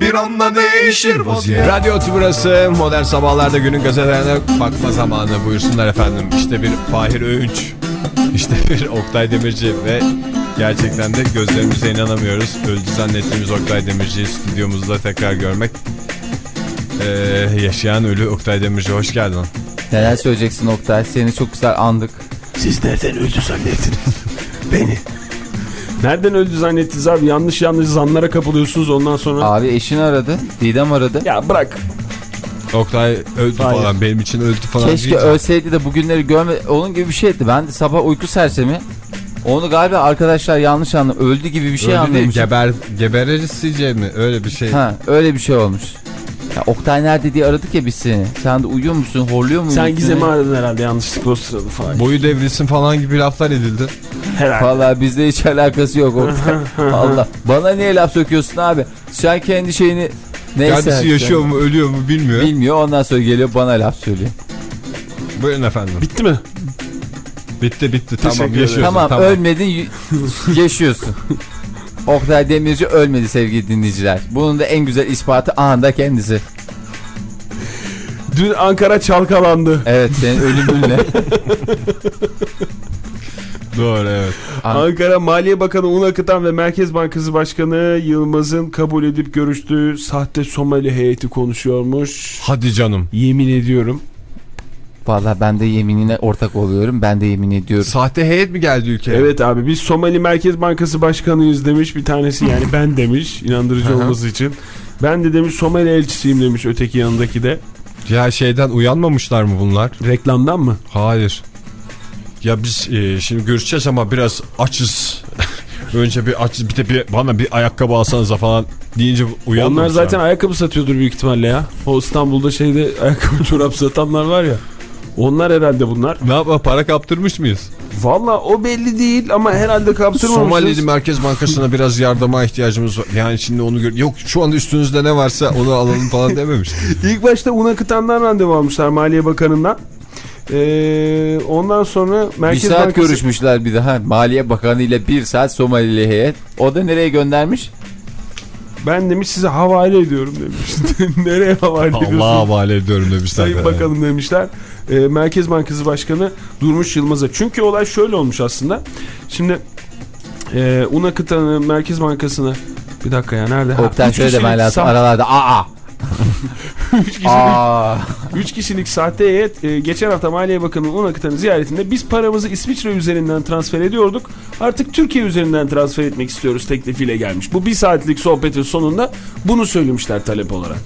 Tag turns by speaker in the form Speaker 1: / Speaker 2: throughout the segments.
Speaker 1: bir anda değişir vaziyet
Speaker 2: Radyo burası modern sabahlarda günün gazetelerine bakma zamanı buyursunlar efendim. İşte bir Fahir Öğünç, işte bir Oktay Demirci ve gerçekten de gözlerimize inanamıyoruz. Öldü zannettiğimiz Oktay Demirci'yi stüdyomuzda tekrar görmek. Ee, yaşayan ölü Oktay Demirci hoş geldin.
Speaker 3: Neler söyleyeceksin Oktay? Seni çok güzel andık.
Speaker 4: Siz nereden öldü zannettiniz? Beni. Nereden öldü zannettiniz abi? Yanlış yanlış zanlara kapılıyorsunuz ondan sonra.
Speaker 3: Abi eşini aradı. Didem aradı.
Speaker 4: Ya bırak.
Speaker 2: Oktay öldü
Speaker 4: Hayır.
Speaker 2: falan benim için öldü falan
Speaker 3: Keşke
Speaker 2: değil.
Speaker 3: ölseydi de bugünleri görme... Onun gibi bir şeydi. Ben de sabah uyku sersemi. Onu galiba arkadaşlar yanlış anladı. Öldü gibi bir şey anlamış.
Speaker 2: geber, geberesice mi öyle bir şey.
Speaker 3: Ha öyle bir şey olmuş. Ya Oktay nerede diye aradık ya biz seni. Sen de uyuyor musun? Horluyor musun?
Speaker 4: Sen Gizem'i aradın herhalde yanlışlıkla o sırada falan.
Speaker 2: Boyu devrilsin falan gibi laflar edildi.
Speaker 4: Herhalde.
Speaker 3: Valla bizde hiç alakası yok Oktay. Allah. Bana niye laf söküyorsun abi? Sen kendi şeyini... Neyse.
Speaker 2: Kendisi yaşıyor mu ölüyor mu bilmiyor.
Speaker 3: Bilmiyor ondan sonra geliyor bana laf söylüyor.
Speaker 2: Buyurun efendim.
Speaker 4: Bitti mi?
Speaker 2: Bitti bitti tamam
Speaker 4: Teşekkür
Speaker 2: yaşıyorsun
Speaker 3: Tamam,
Speaker 2: tamam.
Speaker 3: ölmedin yaşıyorsun. Oktay Demirci ölmedi sevgili dinleyiciler. Bunun da en güzel ispatı anında kendisi.
Speaker 4: Dün Ankara çalkalandı.
Speaker 3: Evet senin ölümünle.
Speaker 2: Doğru evet.
Speaker 3: An-
Speaker 4: Ankara Maliye Bakanı Un Akıtan ve Merkez Bankası Başkanı Yılmaz'ın kabul edip görüştüğü sahte Somali heyeti konuşuyormuş.
Speaker 2: Hadi canım.
Speaker 4: Yemin ediyorum.
Speaker 3: Valla ben de yeminine ortak oluyorum. Ben de yemin ediyorum.
Speaker 2: Sahte heyet mi geldi ülkeye?
Speaker 4: Evet abi biz Somali Merkez Bankası Başkanıyız demiş bir tanesi yani ben demiş inandırıcı olması için. Ben de demiş Somali elçisiyim demiş öteki yanındaki de.
Speaker 2: Ya şeyden uyanmamışlar mı bunlar?
Speaker 4: Reklamdan mı?
Speaker 2: Hayır. Ya biz e, şimdi görüşeceğiz ama biraz açız. Önce bir açız bir de bir, bana bir ayakkabı alsanıza falan deyince
Speaker 4: Onlar
Speaker 2: uyanmamışlar.
Speaker 4: zaten ayakkabı satıyordur büyük ihtimalle ya. O İstanbul'da şeyde ayakkabı çorap satanlar var ya. Onlar herhalde bunlar.
Speaker 2: Ne yapma para kaptırmış mıyız?
Speaker 4: Valla o belli değil ama herhalde kaptırmamışız.
Speaker 2: Somali Merkez Bankası'na biraz yardıma ihtiyacımız var. Yani şimdi onu gör... Yok şu anda üstünüzde ne varsa onu alalım falan dememiş.
Speaker 4: İlk başta un akıtandan randevu almışlar Maliye Bakanı'ndan. Ee, ondan sonra
Speaker 3: Bir
Speaker 4: Merkez
Speaker 3: saat
Speaker 4: Bankası...
Speaker 3: görüşmüşler bir daha. Maliye Bakanı ile bir saat Somalili heyet. O da nereye göndermiş?
Speaker 4: Ben demiş size havale ediyorum demiş. Nereye havale ediyorsun?
Speaker 2: Allah'a havale ediyorum demişler.
Speaker 4: Sayın
Speaker 2: Yani.
Speaker 4: Bakanım demişler. Ee, Merkez Bankası Başkanı Durmuş Yılmaz'a. Çünkü olay şöyle olmuş aslında. Şimdi e, un akıtanı Merkez Bankası'na bir dakika ya nerede?
Speaker 3: Oktay şöyle demen lazım.
Speaker 4: sah-
Speaker 3: Aralarda aa.
Speaker 4: Üç kişilik
Speaker 3: Aa.
Speaker 4: 3 kişilik sahte heyet e, geçen hafta Maliye Bakanı Un Akıtan'ın ziyaretinde biz paramızı İsviçre üzerinden transfer ediyorduk. Artık Türkiye üzerinden transfer etmek istiyoruz teklifiyle gelmiş. Bu bir saatlik sohbetin sonunda bunu söylemişler talep olarak.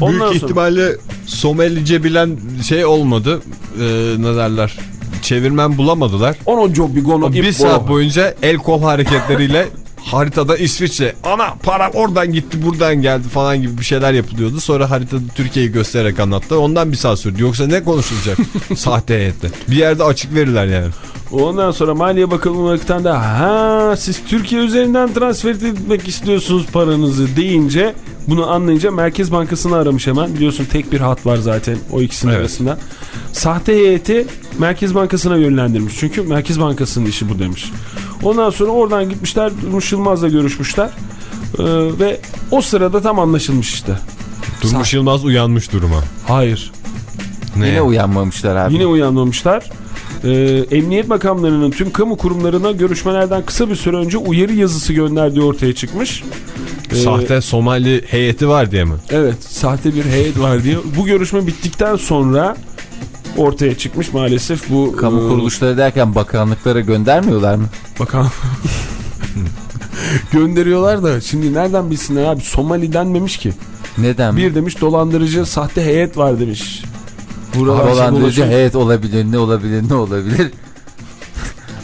Speaker 4: Ondan
Speaker 2: Büyük
Speaker 4: sonra-
Speaker 2: ihtimalle Somalice bilen şey olmadı. Ee, ne derler? Çevirmen bulamadılar.
Speaker 4: Ono job bir gono
Speaker 2: Bir saat boyunca el kol hareketleriyle haritada İsviçre ana para oradan gitti buradan geldi falan gibi bir şeyler yapılıyordu. Sonra haritada Türkiye'yi göstererek anlattı. Ondan bir saat sürdü. Yoksa ne konuşulacak sahte heyette? Bir yerde açık verirler yani.
Speaker 4: Ondan sonra Maliye Akıtan da ha siz Türkiye üzerinden transfer etmek istiyorsunuz paranızı deyince bunu anlayınca Merkez Bankası'nı aramış hemen. Biliyorsun tek bir hat var zaten o ikisinin
Speaker 2: Evet.
Speaker 4: arasında. Sahte heyeti Merkez Bankası'na yönlendirmiş. Çünkü Merkez Bankası'nın işi bu demiş. Ondan sonra oradan gitmişler Durmuş Yılmaz'la görüşmüşler. Ee, ve o sırada tam anlaşılmış işte.
Speaker 2: Durmuş Yılmaz uyanmış duruma.
Speaker 4: Hayır.
Speaker 2: Ne?
Speaker 3: Yine uyanmamışlar abi.
Speaker 4: Yine uyanmamışlar. Ee, emniyet makamlarının tüm kamu kurumlarına görüşmelerden kısa bir süre önce uyarı yazısı gönderdiği ortaya çıkmış. Ee,
Speaker 2: Sahte Somali heyeti var diye mi?
Speaker 4: Evet sahte bir heyet var diye. Bu görüşme bittikten sonra ortaya çıkmış maalesef bu
Speaker 3: Kamu
Speaker 4: e,
Speaker 3: kuruluşları derken bakanlıklara göndermiyorlar mı?
Speaker 4: Bakan gönderiyorlar da şimdi nereden bilsinler abi Somali denmemiş ki.
Speaker 3: Neden?
Speaker 4: Bir demiş dolandırıcı sahte heyet var demiş. Buralar
Speaker 3: dolandırıcı heyet olabilir ne olabilir ne olabilir.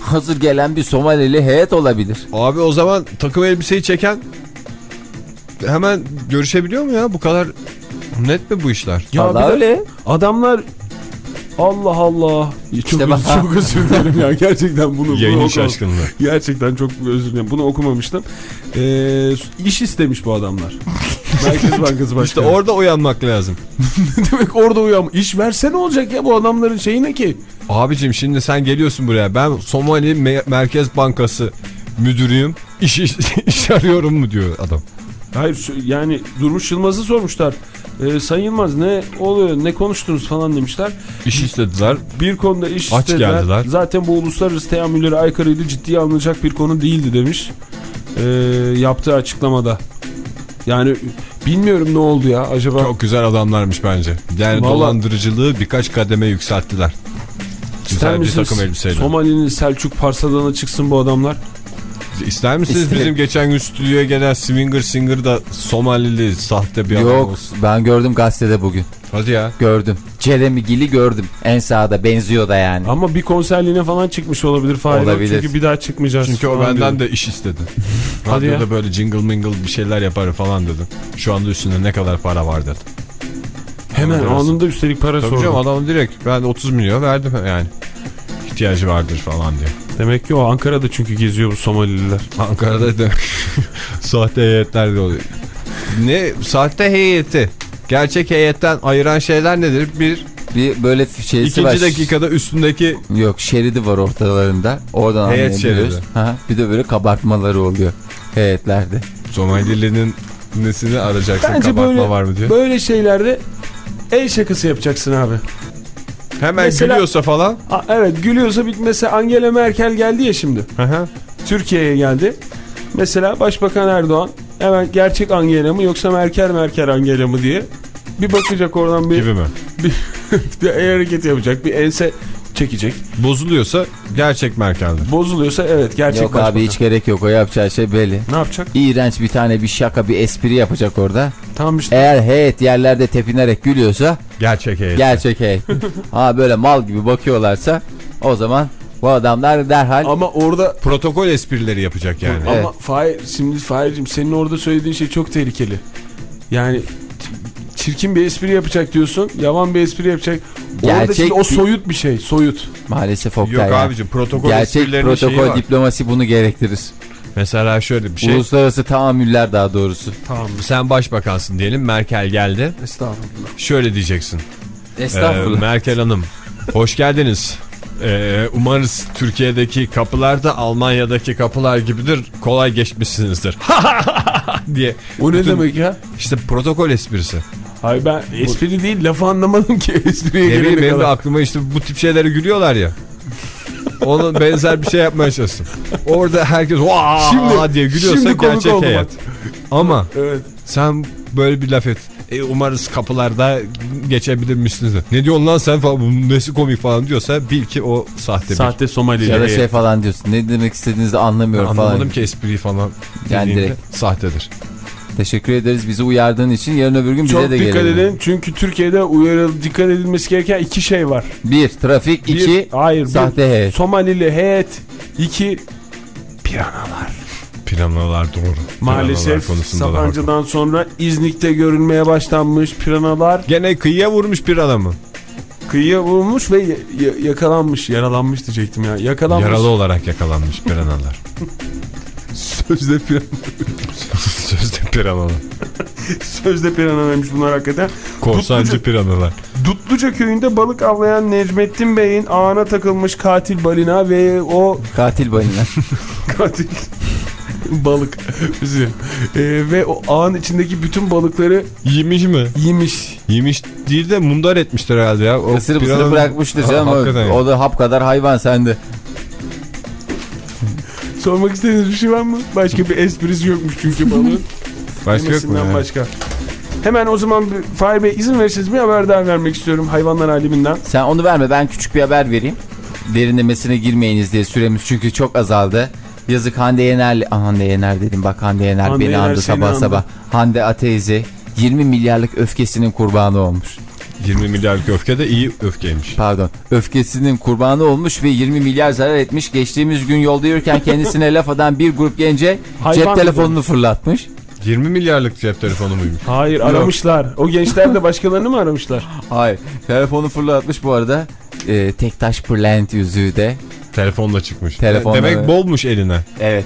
Speaker 3: hazır gelen bir Somalili heyet olabilir.
Speaker 2: Abi o zaman takım elbiseyi çeken hemen görüşebiliyor mu ya? Bu kadar net mi bu işler?
Speaker 4: Ya
Speaker 3: Vallahi öyle.
Speaker 4: Adamlar Allah Allah. Çok,
Speaker 3: İşte bak-
Speaker 4: çok özür dilerim ya gerçekten bunu. bunu
Speaker 2: Yayın
Speaker 4: okumam-
Speaker 2: şaşkınlığı.
Speaker 4: Gerçekten çok özür dilerim. Bunu okumamıştım. Ee, iş istemiş bu adamlar. Merkez Bankası Başkanı.
Speaker 2: İşte orada uyanmak lazım.
Speaker 4: ne demek orada uyan. İş verse ne olacak ya bu adamların şeyi ne ki?
Speaker 2: Abicim şimdi sen geliyorsun buraya. Ben Somali Me- Merkez Bankası müdürüyüm. İş, iş, iş arıyorum mu diyor adam.
Speaker 4: Hayır yani Durmuş Yılmaz'ı sormuşlar. Ee, Sayın Yılmaz ne oluyor ne konuştunuz falan demişler.
Speaker 2: İş istediler.
Speaker 4: Bir konuda iş
Speaker 2: Aç
Speaker 4: istediler.
Speaker 2: geldiler.
Speaker 4: Zaten bu uluslararası teamüllere aykırıydı ciddiye alınacak bir konu değildi demiş. Ee, yaptığı açıklamada. Yani bilmiyorum ne oldu ya acaba.
Speaker 2: Çok güzel adamlarmış bence. Yani
Speaker 4: Vallahi-
Speaker 2: dolandırıcılığı birkaç kademe yükselttiler.
Speaker 4: İster misiniz? Somali'nin Selçuk Parsadan'a çıksın bu adamlar.
Speaker 2: İster misiniz
Speaker 3: İsterim.
Speaker 2: bizim geçen gün stüdyoya gelen Swinger Singer da Somalili sahte bir adam
Speaker 3: Yok ben gördüm gazetede bugün.
Speaker 2: Hadi ya.
Speaker 3: Gördüm. Jeremy Gill'i gördüm. En sağda benziyor da yani.
Speaker 4: Ama bir konserliğine falan çıkmış olabilir Fahir.
Speaker 3: Olabilir.
Speaker 4: Çünkü bir daha çıkmayacağız.
Speaker 2: Çünkü o benden
Speaker 4: diyor.
Speaker 2: de iş istedi.
Speaker 4: Hadi
Speaker 2: Radyoda
Speaker 4: ya.
Speaker 2: böyle jingle mingle bir şeyler yaparım falan dedi. Şu anda üstünde ne kadar para var dedi.
Speaker 4: Hemen
Speaker 2: Biraz.
Speaker 4: anında üstelik para
Speaker 2: Tabii
Speaker 4: sordu.
Speaker 2: canım adam direkt ben 30 milyon verdim yani. İhtiyacı vardır falan diye.
Speaker 4: Demek ki o Ankara'da çünkü geziyor bu Somalililer.
Speaker 2: Ankara'da da sahte heyetler de oluyor. Ne sahte heyeti? Gerçek heyetten ayıran şeyler nedir? Bir,
Speaker 3: Bir böyle şeysi
Speaker 2: ikinci
Speaker 3: var.
Speaker 2: dakikada üstündeki
Speaker 3: Yok şeridi var ortalarında. Oradan
Speaker 2: Heyet
Speaker 3: anlayabiliyoruz.
Speaker 2: şeridi.
Speaker 3: Ha, bir de böyle kabartmaları oluyor heyetlerde.
Speaker 2: Somalili'nin nesini arayacaksın
Speaker 4: Bence
Speaker 2: kabartma
Speaker 4: böyle,
Speaker 2: var mı diye.
Speaker 4: böyle şeylerde el şakası yapacaksın abi.
Speaker 2: Hemen
Speaker 4: Mesela-
Speaker 2: gülüyorsa falan.
Speaker 4: A, evet gülüyorsa bir mesela Angela Merkel geldi ya şimdi. Türkiye'ye geldi. Mesela Başbakan Erdoğan hemen gerçek Angela mı yoksa Merkel Merkel Angela mı diye bir bakacak oradan bir,
Speaker 2: Gibi mi?
Speaker 4: bir, bir el hareketi yapacak. Bir ense çekecek.
Speaker 2: Bozuluyorsa gerçek Merkel'dir.
Speaker 4: Bozuluyorsa evet gerçek
Speaker 3: Yok
Speaker 4: başbakan.
Speaker 3: abi hiç gerek yok. O yapacağı şey belli.
Speaker 4: Ne yapacak?
Speaker 3: İğrenç bir tane bir şaka bir espri yapacak orada.
Speaker 4: Tamam işte.
Speaker 3: Eğer heyet yerlerde tepinerek gülüyorsa
Speaker 2: Gerçek heyet.
Speaker 3: gerçek heyet. ha böyle mal gibi bakıyorlarsa o zaman bu adamlar derhal
Speaker 4: Ama orada
Speaker 2: Protokol esprileri yapacak yani.
Speaker 3: Evet.
Speaker 4: Ama Fahir, şimdi Fahir'cim senin orada söylediğin şey çok tehlikeli. Yani çirkin bir espri yapacak diyorsun. Yavan bir espri yapacak.
Speaker 3: Gerçek
Speaker 4: o soyut bir şey. Soyut.
Speaker 3: maalesef Oktay
Speaker 2: Yok
Speaker 3: ya.
Speaker 2: abicim protokol
Speaker 3: Gerçek protokol
Speaker 2: var.
Speaker 3: diplomasi bunu gerektirir.
Speaker 2: Mesela şöyle bir şey.
Speaker 3: Uluslararası tahammüller daha doğrusu.
Speaker 4: Tamam.
Speaker 2: Sen başbakansın diyelim Merkel geldi.
Speaker 4: Estağfurullah.
Speaker 2: Şöyle diyeceksin.
Speaker 3: Estağfurullah.
Speaker 2: Ee, Merkel Hanım hoş geldiniz. Ee, umarız Türkiye'deki kapılar da Almanya'daki kapılar gibidir. Kolay geçmişsinizdir. diye.
Speaker 4: O ne
Speaker 2: Bütün-
Speaker 4: demek ya?
Speaker 2: İşte protokol esprisi.
Speaker 4: Hayır ben espri değil lafı anlamadım ki espriye
Speaker 2: Ne bileyim
Speaker 4: gelene
Speaker 2: benim de
Speaker 4: kadar.
Speaker 2: aklıma işte bu tip şeylere gülüyorlar ya. Onun benzer bir şey yapmaya çalıştım. Orada herkes vaa diye gülüyorsa gerçek
Speaker 4: oldu
Speaker 2: heyet. Ama
Speaker 4: Evet.
Speaker 2: sen böyle bir laf et. E, umarız kapılarda geçebilir misiniz? de. Ne diyorsun lan sen falan bunun nesi komik falan diyorsa bil ki o sahte bir.
Speaker 4: Sahte Somalili.
Speaker 3: Ya da şey falan diyorsun. Ne demek istediğinizi de anlamıyorum
Speaker 2: Anlamadım
Speaker 3: falan.
Speaker 2: ki espriyi falan.
Speaker 3: Yani
Speaker 2: dediğinde
Speaker 3: direkt.
Speaker 2: Sahtedir.
Speaker 3: Teşekkür ederiz bizi uyardığın için. Yarın öbür gün bize
Speaker 4: Çok
Speaker 3: de
Speaker 4: dikkat
Speaker 3: gelelim.
Speaker 4: edin çünkü Türkiye'de uyarı dikkat edilmesi gereken iki şey var.
Speaker 3: Bir, trafik.
Speaker 4: Bir,
Speaker 3: iki
Speaker 4: hayır, bir
Speaker 3: sahte heyet.
Speaker 4: Somalili heyet. iki piranalar.
Speaker 2: Planalar doğru.
Speaker 4: Maalesef
Speaker 2: haklı.
Speaker 4: Sapanca'dan sonra İznik'te görünmeye başlanmış piranalar
Speaker 2: Gene kıyıya vurmuş bir adamı.
Speaker 4: kıyıya vurmuş ve ya- ya- yakalanmış, yaralanmış diyecektim ya. Yakalanmış.
Speaker 2: Yaralı olarak yakalanmış piranalar.
Speaker 4: Sözde pirana.
Speaker 2: Piranalar.
Speaker 4: Sözde piranaymış bunlar hakikaten.
Speaker 2: Korsancı
Speaker 4: Dutluca-
Speaker 2: piranalar.
Speaker 4: Dutluca köyünde balık avlayan Necmettin Bey'in ağına takılmış katil balina ve o
Speaker 3: Katil balina.
Speaker 4: katil balık bizi Ee, ve o ağın içindeki bütün balıkları
Speaker 2: Yemiş mi?
Speaker 4: yemiş.
Speaker 2: Yemiş değil de mundar etmiştir herhalde ya. O
Speaker 3: Isırıp
Speaker 2: pirananın-
Speaker 3: ısırıp bırakmıştır
Speaker 2: Ha,
Speaker 3: canım. O, o da hap kadar hayvan sende.
Speaker 4: Sormak istediğiniz bir şey var mı? Başka bir esprisi yokmuş çünkü balığın.
Speaker 2: Başka yok mu?
Speaker 4: Yemesinden
Speaker 2: ya?
Speaker 4: başka. Hemen o zaman bir- Fahir Bey izin verirseniz bir haber daha vermek istiyorum hayvanlar aleminden.
Speaker 3: Sen onu verme ben küçük bir haber vereyim. Derinlemesine girmeyiniz diye süremiz çünkü çok azaldı. Yazık Hande Yener, Ah, Hande Yener dedim bak Hande Yener
Speaker 4: Hande
Speaker 3: beni
Speaker 4: Yener
Speaker 3: andı sabah
Speaker 4: andı.
Speaker 3: sabah. Hande Ateyze 20 milyarlık öfkesinin kurbanı olmuş.
Speaker 2: 20 milyarlık öfke de iyi öfkeymiş.
Speaker 3: Pardon. Öfkesinin kurbanı olmuş ve 20 milyar zarar etmiş. Geçtiğimiz gün yolda yürürken kendisine laf atan bir grup gence
Speaker 4: Hayvan
Speaker 3: cep telefonunu fırlatmış.
Speaker 2: 20 milyarlık cep telefonu muymuş?
Speaker 4: Hayır aramışlar. O gençler de başkalarını mı aramışlar?
Speaker 3: Hayır. Telefonu fırlatmış bu arada. Ee, Tektaş Pırlent yüzüğü de.
Speaker 2: Telefonla çıkmış.
Speaker 3: Telefonla,
Speaker 2: Demek bolmuş eline.
Speaker 3: Evet.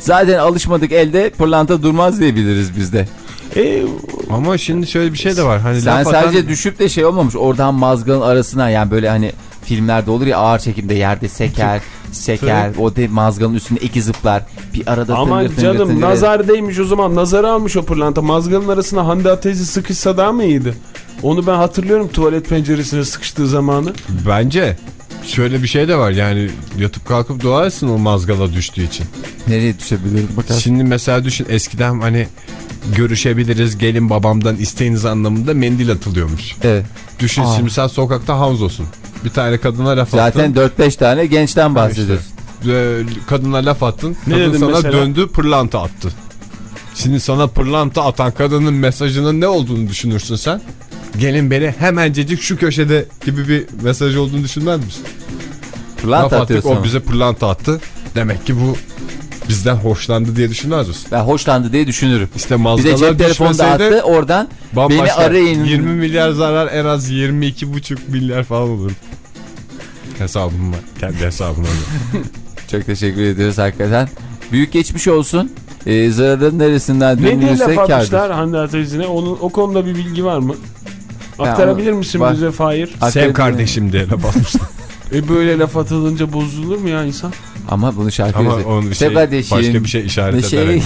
Speaker 3: Zaten alışmadık elde pırlanta durmaz diyebiliriz biz de.
Speaker 4: E,
Speaker 2: Ama şimdi şöyle bir şey de var. Hani
Speaker 3: Sen sadece
Speaker 2: atan-
Speaker 3: düşüp de şey olmamış. Oradan mazgalın arasına yani böyle hani filmlerde olur ya ağır çekimde yerde seker, seker. O de mazgalın üstünde iki zıplar. Bir arada
Speaker 4: Ama
Speaker 3: tıngır
Speaker 4: canım
Speaker 3: tıngır.
Speaker 4: nazar değmiş o zaman. Nazarı almış o pırlanta. Mazgalın arasına Hande Atezi sıkışsa daha mı iyiydi? Onu ben hatırlıyorum tuvalet penceresine sıkıştığı zamanı.
Speaker 2: Bence şöyle bir şey de var. Yani yatıp kalkıp doğarsın o mazgala düştüğü için.
Speaker 3: Nereye düşebilirim bakarsın.
Speaker 2: Şimdi mesela düşün eskiden hani görüşebiliriz gelin babamdan isteğiniz anlamında mendil atılıyormuş.
Speaker 3: Evet.
Speaker 2: Düşün
Speaker 3: Aa.
Speaker 2: şimdi sen sokakta Hanzo'sun. Bir tane kadına laf
Speaker 3: Zaten
Speaker 2: attın.
Speaker 3: 4-5 tane gençten bahsediyorsun.
Speaker 2: Ee, kadına laf attın.
Speaker 4: Ne
Speaker 2: kadın sana
Speaker 4: mesela?
Speaker 2: döndü pırlanta attı. Şimdi sana pırlanta atan kadının mesajının ne olduğunu düşünürsün sen? Gelin beni hemencecik şu köşede gibi bir mesaj olduğunu düşünmez misin? Laf
Speaker 3: Pırlanta
Speaker 2: attık o bize pırlanta attı. Demek ki bu bizden hoşlandı diye düşünmez misin?
Speaker 3: Ben hoşlandı diye düşünürüm.
Speaker 2: İşte
Speaker 3: Bir de
Speaker 2: mazgalar
Speaker 3: cep telefonu da attı oradan
Speaker 2: bambaşka.
Speaker 3: beni arayın.
Speaker 2: 20 milyar zarar en az 22,5 milyar falan olur. Hesabım var. Kendi hesabım var.
Speaker 3: Çok teşekkür ediyoruz hakikaten. Büyük geçmiş olsun. Ee, zararın neresinden
Speaker 4: Ne diye
Speaker 3: dönülürse
Speaker 4: laf
Speaker 3: kârdır.
Speaker 4: atmışlar Hande? Onun, o konuda bir bilgi var mı? Aktarabilir misin bize Fahir?
Speaker 2: Sev kardeşim diye laf atmışlar.
Speaker 4: E böyle laf atılınca bozulur mu ya insan?
Speaker 3: Ama bunu şarkı
Speaker 2: Ama onu şey,
Speaker 3: kardeşim,
Speaker 2: başka bir şey işaret
Speaker 3: Neşeyi,
Speaker 2: ederek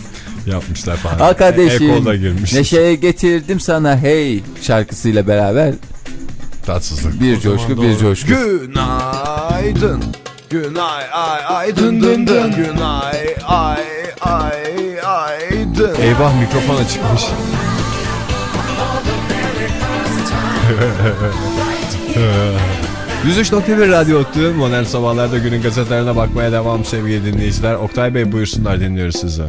Speaker 2: yapmışlar falan.
Speaker 3: al kardeşim.
Speaker 2: Ekola girmiş.
Speaker 3: Neşeye getirdim sana hey şarkısıyla beraber
Speaker 2: Tatsızlık.
Speaker 3: bir coşku bir coşku.
Speaker 2: Günaydın. Günay ay ay dın dın dın. Günay ay ay ay dın. Eyvah mikrofona çıkmış. ...103.1 Radyo Otlu Modern Sabahlar'da günün gazetelerine bakmaya devam sevgili dinleyiciler. Oktay Bey buyursunlar dinliyoruz sizi.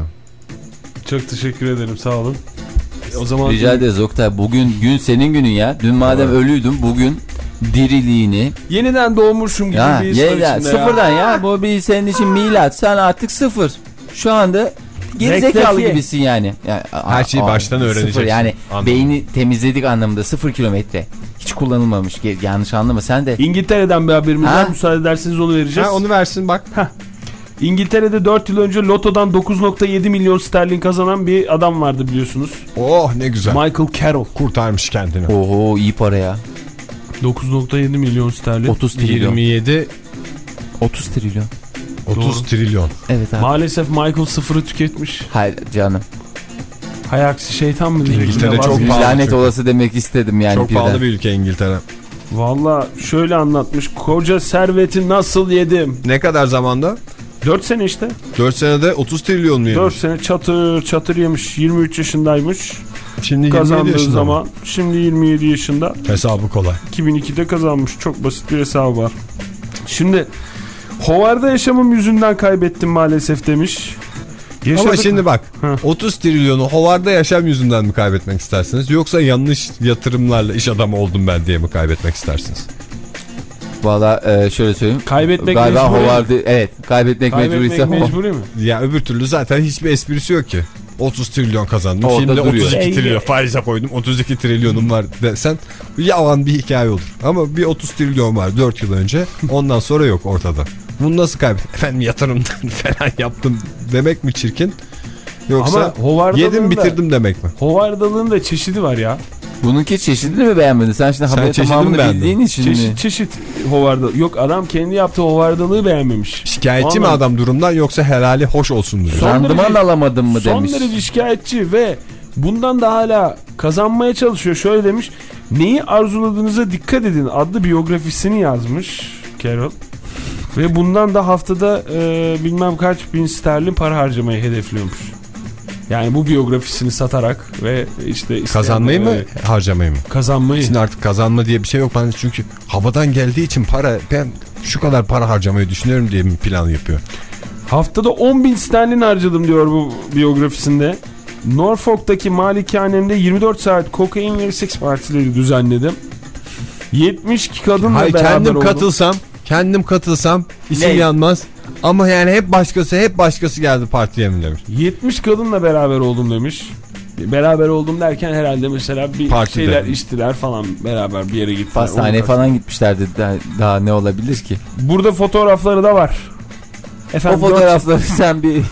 Speaker 4: Çok teşekkür ederim sağ olun. E, O zaman
Speaker 3: Rica ederiz Oktay. Bugün gün senin günün ya. Dün madem ölüydün bugün diriliğini
Speaker 4: yeniden doğmuşum gibi
Speaker 3: ya
Speaker 4: bir
Speaker 3: yeniden
Speaker 4: ya.
Speaker 3: sıfırdan ya. Bu bir senin için milat. Sen artık sıfır. Şu anda gerizekalı gibisin yani. yani
Speaker 2: Her şeyi baştan
Speaker 3: Sıfır
Speaker 2: öğreneceksin.
Speaker 3: yani
Speaker 2: Anladım.
Speaker 3: beyni temizledik anlamında sıfır kilometre. Hiç kullanılmamış. Yanlış anlama sen de.
Speaker 4: İngiltere'den bir haberimiz
Speaker 3: Ha?
Speaker 4: var. Müsaade ederseniz onu vereceğiz.
Speaker 2: Ha, onu versin bak.
Speaker 4: İngiltere'de 4 yıl önce lotodan 9.7 milyon sterlin kazanan bir adam vardı biliyorsunuz.
Speaker 2: Oh ne güzel.
Speaker 4: Michael Carroll.
Speaker 2: Kurtarmış kendini.
Speaker 3: Oho iyi para ya.
Speaker 4: 9.7 milyon sterlin.
Speaker 3: 30 trilyon.
Speaker 2: 27
Speaker 3: 30 trilyon.
Speaker 2: 30 trilyon.
Speaker 3: Evet abi.
Speaker 4: Maalesef Michael sıfırı tüketmiş.
Speaker 3: Hayır canım.
Speaker 4: Hay aksi şeytan mı?
Speaker 2: İngiltere
Speaker 4: var
Speaker 2: çok
Speaker 4: mı?
Speaker 2: pahalı
Speaker 3: Lanet
Speaker 2: çünkü.
Speaker 3: olası demek istedim yani
Speaker 2: Çok
Speaker 3: birden.
Speaker 2: pahalı bir ülke İngiltere.
Speaker 4: Valla şöyle anlatmış. Koca serveti nasıl yedim?
Speaker 2: Ne kadar zamanda?
Speaker 4: 4 sene işte.
Speaker 2: 4 senede 30 trilyon mu
Speaker 4: 4
Speaker 2: yemiş?
Speaker 4: sene çatır çatır yemiş. 23 yaşındaymış.
Speaker 2: Şimdi 27
Speaker 4: Kazandığı
Speaker 2: yaşında mı?
Speaker 4: zaman. Şimdi 27 yaşında.
Speaker 2: Hesabı kolay.
Speaker 4: 2002'de kazanmış. Çok basit bir hesabı var. Şimdi Hovarda yaşamım yüzünden kaybettim maalesef demiş. Yaşadık
Speaker 2: Ama şimdi bak
Speaker 4: Hı.
Speaker 2: 30 trilyonu hovarda yaşam yüzünden mi kaybetmek istersiniz? Yoksa yanlış yatırımlarla iş adamı oldum ben diye mi kaybetmek istersiniz?
Speaker 3: Valla e, şöyle söyleyeyim.
Speaker 4: Kaybetmek
Speaker 3: Galiba
Speaker 4: mecburi.
Speaker 3: Howard'ı evet kaybetmek,
Speaker 4: Kaybetmek
Speaker 3: mecburiyse
Speaker 4: mecburi mi?
Speaker 2: Ya öbür türlü zaten hiçbir esprisi yok ki. 30 trilyon kazandım.
Speaker 3: Orada
Speaker 2: Şimdi
Speaker 3: duruyor.
Speaker 2: 32
Speaker 4: Ey-
Speaker 2: trilyon faize koydum. 32 trilyonum var desen yalan bir hikaye olur. Ama bir 30 trilyon var 4 yıl önce. Ondan sonra yok ortada. Bunu nasıl kaybettim? Efendim yatırımdan falan yaptım demek mi çirkin? Yoksa
Speaker 4: Ama
Speaker 2: yedim
Speaker 4: da-
Speaker 2: bitirdim demek mi?
Speaker 4: Hovardalığın da çeşidi var ya.
Speaker 3: Bununki çeşidini mi beğenmedin? Sen şimdi
Speaker 2: Sen
Speaker 3: haberi tamamını bildiğin için mi?
Speaker 4: Çeşit çeşit hovardal. Yok adam kendi yaptığı hovardalığı beğenmemiş.
Speaker 2: Şikayetçi mi
Speaker 4: Vallahi-
Speaker 2: adam durumdan yoksa helali hoş olsun diyor.
Speaker 4: Son
Speaker 3: Randıman alamadın mı
Speaker 4: Son
Speaker 3: demiş.
Speaker 4: derece şikayetçi ve bundan da hala kazanmaya çalışıyor. Şöyle demiş. Neyi arzuladığınıza dikkat edin adlı biyografisini yazmış Carol. Ve bundan da haftada e, bilmem kaç bin sterlin para harcamayı hedefliyormuş. Yani bu biyografisini satarak ve işte
Speaker 2: Kazanmayı mı
Speaker 4: e,
Speaker 2: harcamayı mı?
Speaker 4: Kazanmayı.
Speaker 2: Şimdi artık kazanma diye bir şey yok. Ben çünkü havadan geldiği için para ben şu kadar para harcamayı düşünüyorum diye bir plan yapıyor.
Speaker 4: Haftada 10 bin sterlin harcadım diyor bu biyografisinde. Norfolk'taki malikanemde 24 saat kokain ve seks partileri düzenledim. 70 kadınla
Speaker 2: Hayır
Speaker 4: beraber
Speaker 2: kendim
Speaker 4: oldum.
Speaker 2: katılsam, kendim katılsam işim
Speaker 3: Ne?
Speaker 2: yanmaz. Ama yani hep başkası, hep başkası geldi partiye mi demiş.
Speaker 4: 70 kadınla beraber oldum demiş. Beraber oldum derken herhalde mesela bir
Speaker 2: Partide.
Speaker 4: şeyler içtiler falan beraber bir yere gittiler.
Speaker 3: Pastaneye falan gitmişlerdi. Daha, daha ne olabilir ki?
Speaker 4: Burada fotoğrafları da var.
Speaker 3: O
Speaker 4: Efendim
Speaker 3: fotoğrafları sen bir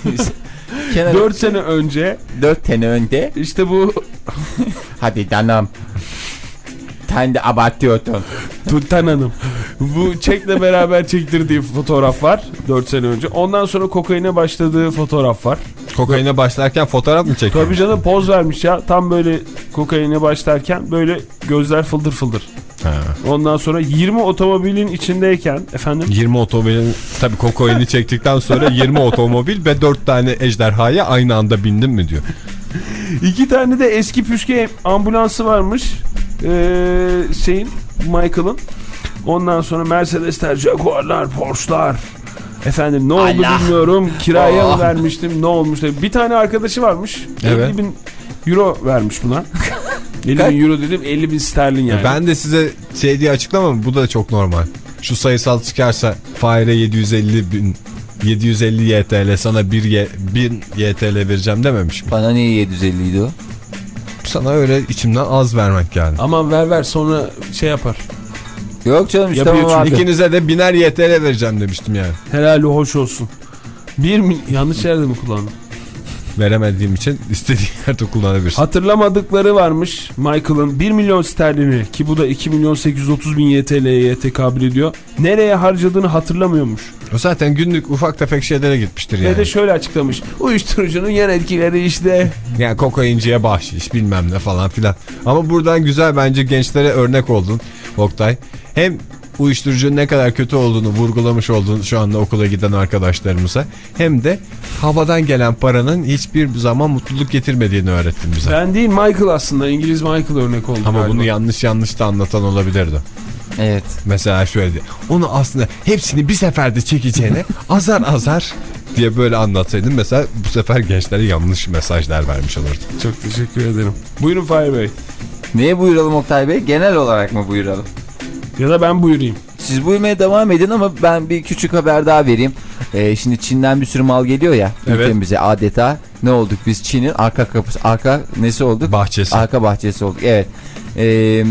Speaker 3: kenara
Speaker 4: 4 sene önce
Speaker 3: 4 tane önde.
Speaker 4: işte bu
Speaker 3: Hadi canım. Sen de abartıyordun.
Speaker 4: Tulten Hanım bu Çek'le beraber çektirdiği fotoğraf var 4 sene önce. Ondan sonra kokaine başladığı fotoğraf var.
Speaker 2: Kokaine başlarken fotoğraf mı çekiyor?
Speaker 4: Tabii canım poz vermiş ya. Tam böyle kokaine başlarken böyle gözler fıldır fıldır.
Speaker 2: Ha.
Speaker 4: Ondan sonra 20 otomobilin içindeyken efendim
Speaker 2: 20 otomobilin tabii kokaini çektikten sonra 20 otomobil ve 4 tane ejderhaya aynı anda bindim mi diyor.
Speaker 4: iki tane de eski püskü ambulansı varmış. Ee, şeyin Michael'ın. Ondan sonra Mercedesler, Jaguar'lar, Porsche'lar. Efendim ne oldu
Speaker 3: Allah.
Speaker 4: bilmiyorum. Kiraya
Speaker 3: Oh.
Speaker 4: mı vermiştim ne olmuş. Bir tane arkadaşı varmış.
Speaker 2: Evet.
Speaker 4: 50 bin euro vermiş buna. 50 bin euro dedim 50 bin sterlin yani.
Speaker 2: Ben de size şey diye açıklamam bu da çok normal. Şu sayısal çıkarsa Fahir'e 750 bin 750 YTL sana 1 Y, 1000 YTL vereceğim dememiş mi?
Speaker 3: Bana niye 750 idi o?
Speaker 2: Sana öyle içimden az vermek geldi.
Speaker 4: Aman ver ver sonra şey yapar.
Speaker 3: Yok canım işte
Speaker 4: Yapıyor çünkü.
Speaker 3: vardı.
Speaker 2: İkinize de biner YTL vereceğim demiştim yani.
Speaker 4: Helali hoş olsun. Bir mi yanlış yerde mi kullandım?
Speaker 2: Veremediğim için istediğin yerde kullanabilirsin.
Speaker 4: Hatırlamadıkları varmış Michael'ın 1 milyon sterlini ki bu da 2 milyon 830 bin YTL'ye tekabül ediyor. Nereye harcadığını hatırlamıyormuş.
Speaker 2: O zaten günlük ufak tefek şeylere gitmiştir
Speaker 4: Ve
Speaker 2: yani.
Speaker 4: de şöyle açıklamış. Uyuşturucunun yan etkileri işte.
Speaker 2: Yani kokainciye bahşiş bilmem ne falan filan. Ama buradan güzel bence gençlere örnek oldun Oktay. Hem uyuşturucunun ne kadar kötü olduğunu vurgulamış oldun şu anda okula giden arkadaşlarımıza. Hem de havadan gelen paranın hiçbir zaman mutluluk getirmediğini öğrettin bize.
Speaker 4: Ben değil Michael aslında. İngiliz Michael örnek oldu
Speaker 2: Ama
Speaker 4: galiba.
Speaker 2: bunu yanlış yanlış da anlatan olabilirdi.
Speaker 3: Evet.
Speaker 2: Mesela şöyle diye, onu aslında hepsini bir seferde çekeceğine azar azar diye böyle anlatsaydın mesela bu sefer gençlere yanlış mesajlar vermiş olurdu.
Speaker 4: Çok teşekkür ederim. Buyurun Fahir Bey.
Speaker 3: Neye buyuralım Oktay Bey? Genel olarak mı buyuralım?
Speaker 4: Ya da ben buyurayım.
Speaker 3: Siz buyurmaya devam edin ama ben bir küçük haber daha vereyim. Ee, şimdi Çin'den bir sürü mal geliyor ya
Speaker 2: Evet.
Speaker 3: ülkemize adeta. Ne olduk biz Çin'in arka kapısı, arka nesi olduk?
Speaker 2: Bahçesi.
Speaker 3: Arka bahçesi olduk. Evet. Ee,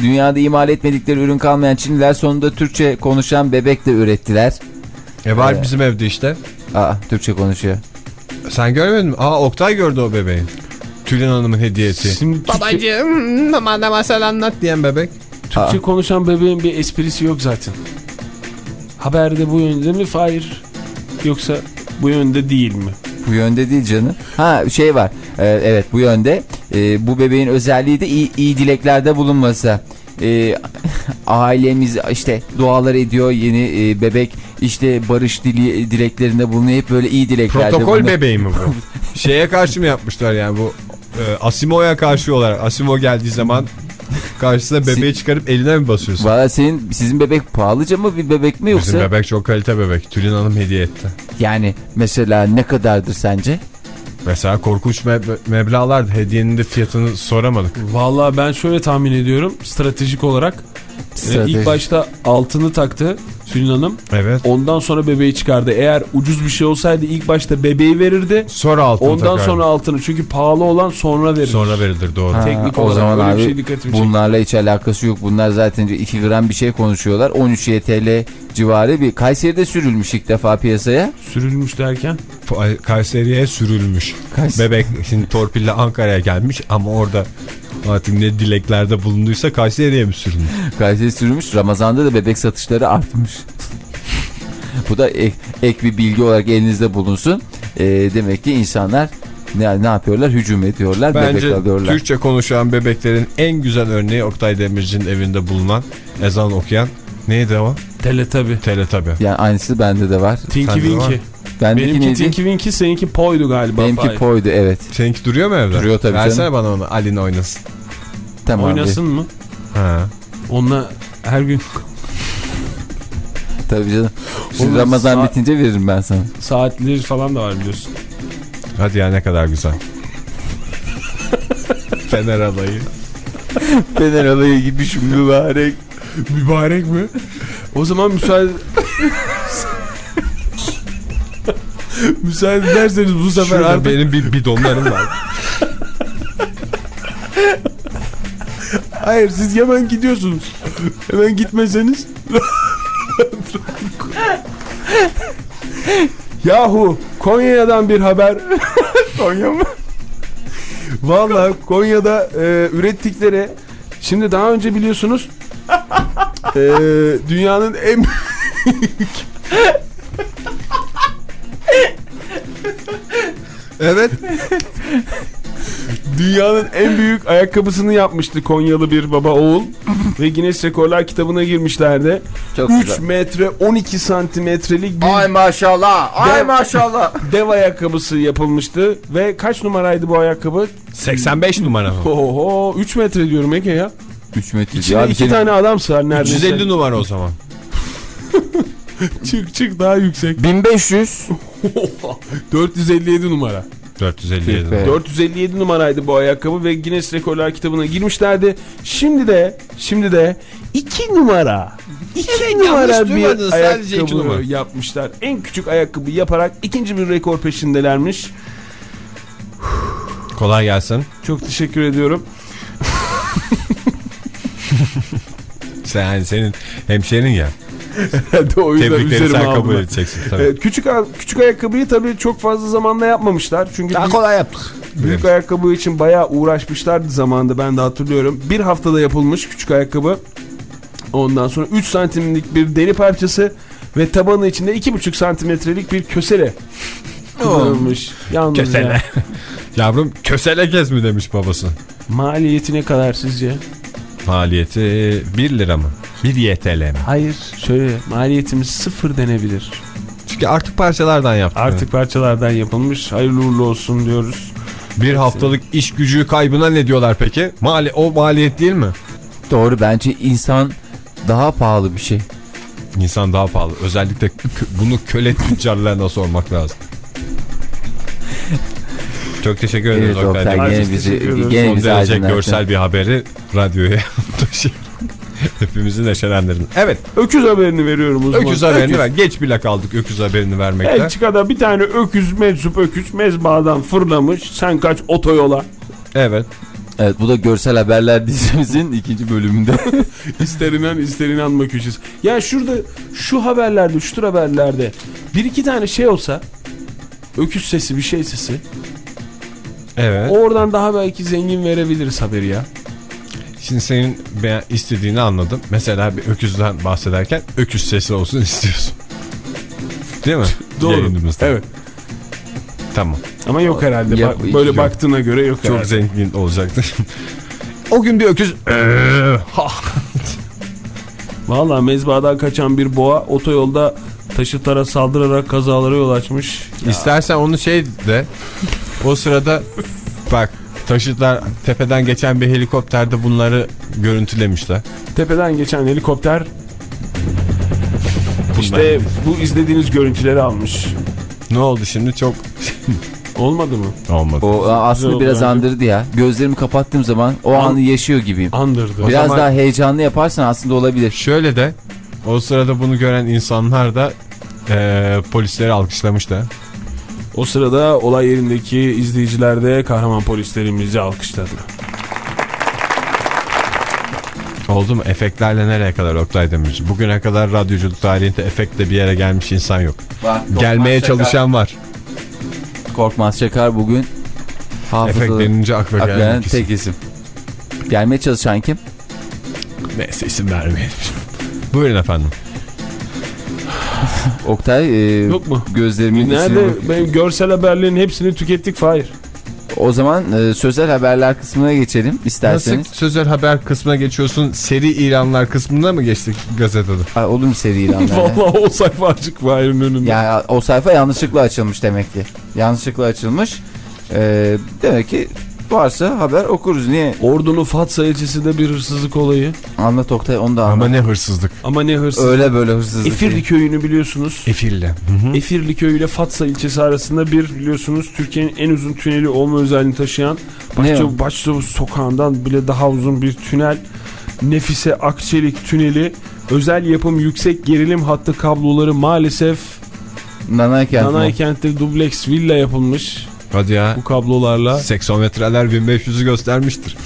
Speaker 3: dünyada imal etmedikleri ürün kalmayan Çinliler sonunda Türkçe konuşan bebek de ürettiler.
Speaker 2: E var
Speaker 3: Ee,
Speaker 2: bizim evde işte.
Speaker 3: Aa Türkçe konuşuyor.
Speaker 2: Sen görmedin mi? Aa Oktay gördü o bebeği. Tülin Hanım'ın hediyesi.
Speaker 4: Şimdi Türkçe,
Speaker 2: Babacığım bana masal anlat diyen bebek.
Speaker 4: Türkçe
Speaker 3: Aa.
Speaker 4: konuşan bebeğin bir esprisi yok zaten. Haberde bu yönde mi Fahir? Yoksa bu yönde değil mi?
Speaker 3: Bu yönde değil canım. Ha şey var. Ee, evet bu yönde. Ee, bu bebeğin özelliği de iyi, iyi dileklerde bulunması. Ee, ailemiz işte dualar ediyor yeni e, bebek işte barış dili, dileklerinde bulunuyor hep böyle iyi dileklerde
Speaker 2: Protokol
Speaker 3: bulunuyor.
Speaker 2: bebeği mi bu? Şeye karşı mı yapmışlar yani bu e, Asimo'ya karşı olarak Asimo geldiği zaman karşısına bebeği çıkarıp eline mi basıyorsun?
Speaker 3: Valla senin sizin bebek pahalıca mı bir bebek mi yoksa
Speaker 2: Bizim bebek çok kalite bebek. Tülin Hanım hediye etti.
Speaker 3: yani mesela ne kadardır sence?
Speaker 2: Mesela korkunç meb- meblağlardı. Hediyenin de fiyatını soramadık.
Speaker 4: Vallahi ben şöyle tahmin ediyorum stratejik olarak. Ee,
Speaker 3: Strateji.
Speaker 4: ilk başta altını taktı Tülin Hanım.
Speaker 2: Evet.
Speaker 4: Ondan sonra bebeği çıkardı. Eğer ucuz bir şey olsaydı ilk başta bebeği verirdi.
Speaker 2: Sonra altını
Speaker 4: Ondan
Speaker 2: takardı.
Speaker 4: sonra altını. Çünkü pahalı olan sonra verir.
Speaker 2: Sonra verilir doğru.
Speaker 3: Ha,
Speaker 4: Teknik
Speaker 3: o
Speaker 4: olarak
Speaker 3: zaman
Speaker 4: öyle bir
Speaker 3: abi
Speaker 4: şey dikkatimi çekti.
Speaker 3: bunlarla hiç alakası yok. Bunlar zaten 2 gram bir şey konuşuyorlar. 13 YTL civarı bir Kayseri'de sürülmüş ilk defa piyasaya.
Speaker 4: Sürülmüş derken.
Speaker 2: Kayseri'ye sürülmüş.
Speaker 3: Kays-
Speaker 2: Bebek şimdi torpille Ankara'ya gelmiş ama orada artık ne dileklerde bulunduysa Kayseri'ye mi sürülmüş?
Speaker 3: Kayseri sürülmüş. Ramazan'da da bebek satışları artmış. Bu da ek, ek bir bilgi olarak elinizde bulunsun. Ee, demek ki insanlar ne, ne yapıyorlar? Hücum ediyorlar.
Speaker 2: Bence
Speaker 3: bebek alıyorlar.
Speaker 2: Türkçe konuşan bebeklerin en güzel örneği Oktay Demirci'nin evinde bulunan ezan okuyan neydi o?
Speaker 4: Teletabi.
Speaker 2: Teletabi.
Speaker 3: Yani aynısı bende de var.
Speaker 4: Tinky. Winky.
Speaker 3: Bendeki
Speaker 4: Benimki
Speaker 3: neydi?
Speaker 4: Tinky seninki Poy'du galiba.
Speaker 3: Benimki
Speaker 4: Fahir.
Speaker 3: poydu evet.
Speaker 2: Seninki duruyor mu evde?
Speaker 3: Duruyor tabii
Speaker 2: Versene
Speaker 3: canım.
Speaker 2: bana onu Ali'nin oynasın.
Speaker 3: Tamam.
Speaker 4: Oynasın mı?
Speaker 2: Ha.
Speaker 4: Onunla her gün
Speaker 3: Tabii canım. Şimdi
Speaker 4: Oğlum,
Speaker 3: Ramazan
Speaker 4: saat-
Speaker 3: bitince veririm ben sana.
Speaker 4: saatleri falan da var biliyorsun.
Speaker 2: Hadi ya ne kadar güzel. Fener alayı.
Speaker 3: Fener alayı gibi şu mübarek.
Speaker 4: Mübarek mi? O zaman müsaade... müsaade ederseniz bu sefer
Speaker 2: Şurada
Speaker 4: artık...
Speaker 2: benim bir bidonlarım var.
Speaker 4: Hayır siz hemen gidiyorsunuz. Hemen gitmeseniz. Yahu Konya'dan bir haber. Konya mı? Valla Konya'da e, ürettikleri şimdi daha önce biliyorsunuz e, dünyanın en
Speaker 2: evet.
Speaker 4: Dünyanın en büyük ayakkabısını yapmıştı Konyalı bir baba oğul. Ve Guinness Rekorlar kitabına girmişlerdi.
Speaker 3: Çok
Speaker 4: 3
Speaker 3: güzel.
Speaker 4: metre 12 santimetrelik bir
Speaker 3: Ay maşallah. Ay
Speaker 4: Dev-
Speaker 3: maşallah.
Speaker 4: dev ayakkabısı yapılmıştı. Ve kaç numaraydı bu ayakkabı?
Speaker 2: 85 numara mı?
Speaker 4: Oho 3 metre diyorum Ege ya.
Speaker 3: 3 metre.
Speaker 4: İçine iki
Speaker 3: senin-
Speaker 4: tane adam sığar neredeyse.
Speaker 2: 350 numara o zaman.
Speaker 4: Çık çık daha yüksek.
Speaker 3: 1500.
Speaker 4: 457 numara.
Speaker 2: 457
Speaker 3: Tüh be.
Speaker 2: numara.
Speaker 4: 457 numaraydı bu ayakkabı ve Guinness Rekorlar kitabına girmişlerdi. Şimdi de şimdi de 2 numara. 2 numara bir ayakkabı
Speaker 2: numara.
Speaker 4: yapmışlar. En küçük ayakkabı yaparak ikinci bir rekor peşindelermiş.
Speaker 2: Kolay gelsin.
Speaker 4: Çok teşekkür ediyorum.
Speaker 2: Sen yani senin hemşerin ya.
Speaker 4: O yüzden
Speaker 2: Tebrikleri sen kabul
Speaker 4: aldılar.
Speaker 2: edeceksin tabii.
Speaker 4: Evet, küçük küçük ayakkabıyı tabii çok fazla zamanda yapmamışlar. Çünkü büyük,
Speaker 2: kolay yaptık.
Speaker 4: büyük ayakkabı için bayağı uğraşmışlardı zamanında ben de hatırlıyorum. Bir haftada yapılmış küçük ayakkabı. Ondan sonra 3 santimlik bir deri parçası ve tabanı içinde 2,5 santimetrelik bir kösele kullanılmış. Yalnız
Speaker 2: Kösele.
Speaker 4: ya.
Speaker 2: Yavrum kösele kez mi demiş babası.
Speaker 4: Maliyeti ne kadar sizce?
Speaker 2: Maliyeti 1 lira mı? 1 YTL mi?
Speaker 4: Hayır şöyle maliyetimiz sıfır denebilir.
Speaker 2: Çünkü artık parçalardan yaptık.
Speaker 4: Artık parçalardan yapılmış. Hayırlı uğurlu olsun diyoruz.
Speaker 2: Bir haftalık iş gücü kaybına ne diyorlar peki? Mali o maliyet değil mi?
Speaker 3: Doğru bence insan daha pahalı bir şey.
Speaker 2: İnsan daha pahalı. Özellikle bunu köle tüccarlarına sormak lazım. Çok teşekkür ederiz
Speaker 3: Evet
Speaker 2: Oktay.
Speaker 3: Gene bizi, bizi
Speaker 2: görsel bir haberi radyoya taşıyor. Hepimizi neşelendirdin. Evet.
Speaker 4: Öküz haberini veriyorum o zaman.
Speaker 2: Öküz haberini ver. Geç bile kaldık öküz haberini vermekte.
Speaker 4: Belçika'da bir tane öküz meczup öküz mezbahadan fırlamış. Sen kaç otoyola.
Speaker 2: Evet.
Speaker 3: Evet bu da görsel haberler dizimizin ikinci bölümünde.
Speaker 4: İster inan ister inanma köşesi. Ya şurada şu haberlerde şu tür haberlerde bir iki tane şey olsa öküz sesi bir şey sesi
Speaker 2: Evet.
Speaker 4: oradan daha belki zengin verebiliriz haberi ya.
Speaker 2: Şimdi senin beğen- istediğini anladım. Mesela bir öküzden bahsederken öküz sesi olsun istiyorsun. Değil mi? Yayınımızda.
Speaker 4: Evet.
Speaker 2: Tamam.
Speaker 4: Ama yok herhalde.
Speaker 3: Yap-
Speaker 4: böyle
Speaker 2: yok.
Speaker 4: baktığına göre yok
Speaker 2: Çok
Speaker 4: herhalde.
Speaker 2: zengin olacaktı. o gün bir öküz "Eee, ha."
Speaker 4: Valla mezbahadan kaçan bir boğa otoyolda taşıtlara saldırarak kazalara yol açmış.
Speaker 2: İstersen onu şey de o sırada bak taşıtlar tepeden geçen bir helikopterde bunları görüntülemişler.
Speaker 4: Tepeden geçen helikopter işte bu izlediğiniz görüntüleri almış.
Speaker 2: Ne oldu şimdi çok
Speaker 4: Olmadı mı?
Speaker 2: olmadı.
Speaker 3: O aslında biraz andırdı ya. Gözlerimi kapattığım zaman o
Speaker 4: An-
Speaker 3: anı yaşıyor gibiyim.
Speaker 4: Andırdı.
Speaker 3: Biraz
Speaker 2: zaman-
Speaker 3: daha heyecanlı yaparsan aslında olabilir.
Speaker 2: Şöyle de o sırada bunu gören insanlar da eee, polisleri alkışlamışlar.
Speaker 4: O sırada olay yerindeki izleyiciler de kahraman polislerimizi alkışladı.
Speaker 2: Oldu mu? Efektlerle nereye kadar Oktay Demirci? Bugüne kadar radyoculuk tarihinde efektle bir yere gelmiş insan yok. Gelmeye çalışan var.
Speaker 3: Korkmaz Çakar bugün
Speaker 2: Efekt
Speaker 3: hafızalı
Speaker 2: denince akla
Speaker 3: aklayan
Speaker 2: gelen isim.
Speaker 3: tek isim. Gelmeye çalışan kim?
Speaker 2: Neyse isim vermeyelim. Buyurun efendim.
Speaker 3: Oktay e,
Speaker 4: Yok mu?
Speaker 3: gözlerimin
Speaker 4: Nerede? Benim görsel haberlerin hepsini tükettik Fahir.
Speaker 3: O zaman e, sözel haberler kısmına geçelim isterseniz.
Speaker 2: Nasıl sözel haber kısmına geçiyorsun? Seri ilanlar kısmında mı geçtik gazetede?
Speaker 3: Ay, olur mu seri ilanlar? ya?
Speaker 4: Vallahi o sayfa açık Fahir'in önünde.
Speaker 3: Yani o sayfa yanlışlıkla açılmış demek ki. Yanlışlıkla açılmış. E, demek ki varsa haber okuruz. Niye?
Speaker 4: Ordu'nun Fatsa ilçesinde bir hırsızlık olayı.
Speaker 3: Anlat Oktay onu da
Speaker 2: Ama
Speaker 3: anlat.
Speaker 2: ne hırsızlık.
Speaker 4: Ama ne hırsız?
Speaker 3: Öyle böyle hırsızlık.
Speaker 4: Efirli
Speaker 3: değil.
Speaker 4: köyünü biliyorsunuz.
Speaker 2: Efille.
Speaker 4: Efirli köyü ile Fatsa ilçesi arasında bir biliyorsunuz Türkiye'nin en uzun tüneli olma özelliğini taşıyan? Başçavuş, Başçavuş sokağından bile daha uzun bir tünel Nefise Akçelik tüneli özel yapım yüksek gerilim hattı kabloları maalesef
Speaker 3: Nanayken.
Speaker 4: Nanaykent'te dubleks villa yapılmış
Speaker 2: Hadi ya.
Speaker 4: bu kablolarla.
Speaker 2: Seksometreler 1500'ü göstermiştir.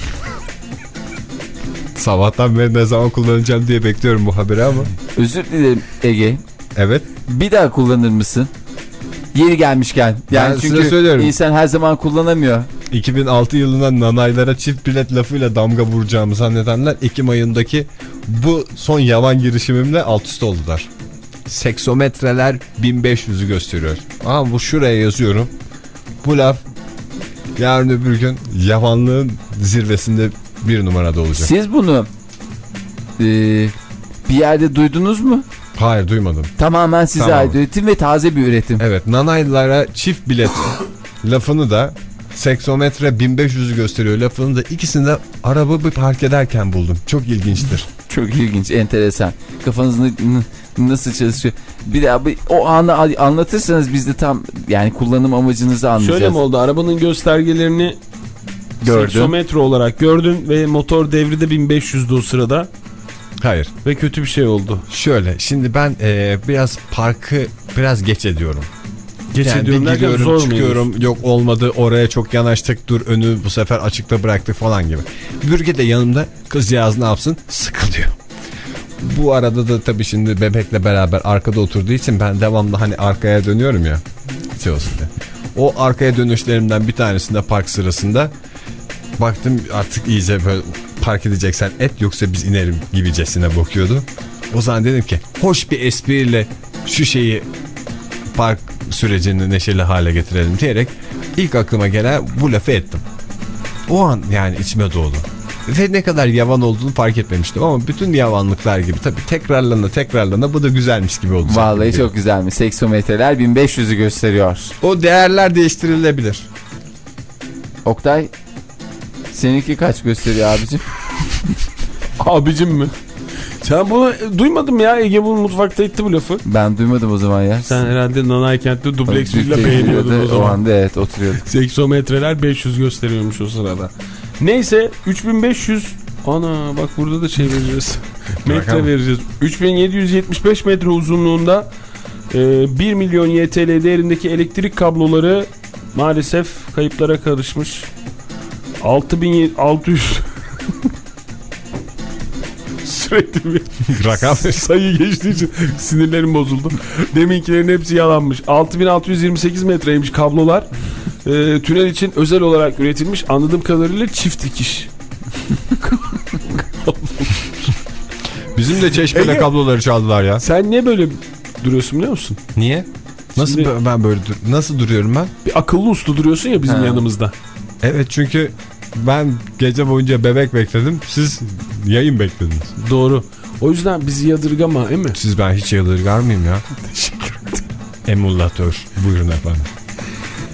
Speaker 2: Sabahtan beri ne zaman kullanacağım diye bekliyorum bu haberi ama.
Speaker 3: Özür dilerim Ege.
Speaker 2: Evet.
Speaker 3: Bir daha kullanır mısın? Yeri gelmişken. Yani
Speaker 2: Ben size
Speaker 3: çünkü
Speaker 2: söylüyorum.
Speaker 3: insan her zaman kullanamıyor.
Speaker 2: 2006 yılında nanaylara çift bilet lafıyla damga vuracağımı zannedenler Ekim ayındaki bu son yavan girişimimle alt üst oldular. Seksometreler 1500'ü gösteriyor. Ama bu şuraya yazıyorum. Bu laf yarın öbür gün yavanlığın zirvesinde bir numarada olacak.
Speaker 3: Siz bunu e, bir yerde duydunuz mu?
Speaker 2: Hayır duymadım.
Speaker 3: Tamamen size
Speaker 2: Tamam.
Speaker 3: ait üretim ve taze bir üretim.
Speaker 2: Evet nanaylara çift bilet lafını da seksometre 1500'ü gösteriyor lafını da ikisini de araba bir park ederken buldum. Çok ilginçtir.
Speaker 3: Çok ilginç, enteresan. Kafanız nasıl çalışıyor? Bir daha bir- o anı anlatırsanız biz de tam yani kullanım amacınızı anlayacağız.
Speaker 4: Şöyle mi oldu? Arabanın göstergelerini
Speaker 3: Gördüm.
Speaker 4: seksometre olarak gördün ve motor devri de 1500'dü o sırada
Speaker 2: Hayır.
Speaker 4: ve kötü bir şey oldu.
Speaker 2: Şöyle şimdi ben eee, biraz parkı biraz geç ediyorum.
Speaker 4: Geç
Speaker 2: Yani
Speaker 4: derken zor
Speaker 2: çıkıyorum yok olmadı oraya çok yanaştık dur önü bu sefer açıkta bıraktık falan gibi. Bürge de yanımda kızcağız ne yapsın sıkılıyor. Bu arada da tabii şimdi bebekle beraber arkada oturduğu için ben devamlı hani arkaya dönüyorum ya. Şey olsun diye. O arkaya dönüşlerimden bir tanesinde park sırasında baktım artık iyice böyle park edeceksen et yoksa biz inerim gibicesine bakıyordu. O zaman dedim ki hoş bir espriyle şu şeyi park sürecini neşeli hale getirelim diyerek ilk aklıma gelen bu lafı ettim. O an yani içime doğdu. Ve ne kadar yavan olduğunu fark etmemiştim ama bütün yavanlıklar gibi tabii tekrarlana tekrarlana bu da güzelmiş gibi olacak.
Speaker 3: Vallahi
Speaker 2: gibi.
Speaker 3: çok güzelmiş. Seksometreler 1500'ü gösteriyor.
Speaker 2: O değerler değiştirilebilir.
Speaker 3: Oktay seninki kaç gösteriyor abicim?
Speaker 4: Abicim mi? Sen bunu duymadım ya Ege bu mutfakta etti bu lafı.
Speaker 3: Ben duymadım o zaman ya.
Speaker 4: Sen herhalde Nanaykent'te dubleks villa
Speaker 3: Ülke
Speaker 4: beğeniyordun o zaman.
Speaker 3: anda evet oturuyordu.
Speaker 4: Seksometreler 500 gösteriyormuş o sırada. Neyse 3500 Ana bak burada da şey vereceğiz. metre vereceğiz. 3775 metre uzunluğunda e, 1 milyon YTL değerindeki elektrik kabloları maalesef kayıplara karışmış. 6600 Sürekli bir
Speaker 2: Rakam.
Speaker 4: sayı geçtiği için sinirlerim bozuldu. Deminkilerin hepsi yalanmış. 6628 metreymiş kablolar. Ee, tünel için özel olarak üretilmiş. Anladığım kadarıyla çift dikiş.
Speaker 2: Bizim de çeşmede
Speaker 4: Ege.
Speaker 2: kabloları çaldılar ya.
Speaker 4: Sen niye böyle duruyorsun biliyor musun?
Speaker 2: Niye? Nasıl
Speaker 4: Şimdi-
Speaker 2: ben böyle dur- nasıl duruyorum ben?
Speaker 4: Bir akıllı uslu duruyorsun ya bizim
Speaker 3: Ha.
Speaker 4: yanımızda.
Speaker 2: Evet çünkü ben gece boyunca bebek bekledim. Siz yayın beklediniz.
Speaker 4: Doğru. O yüzden bizi yadırgama değil mi?
Speaker 2: Siz ben hiç yadırgar mıyım ya? Teşekkür ederim. Emulatör. Buyurun efendim.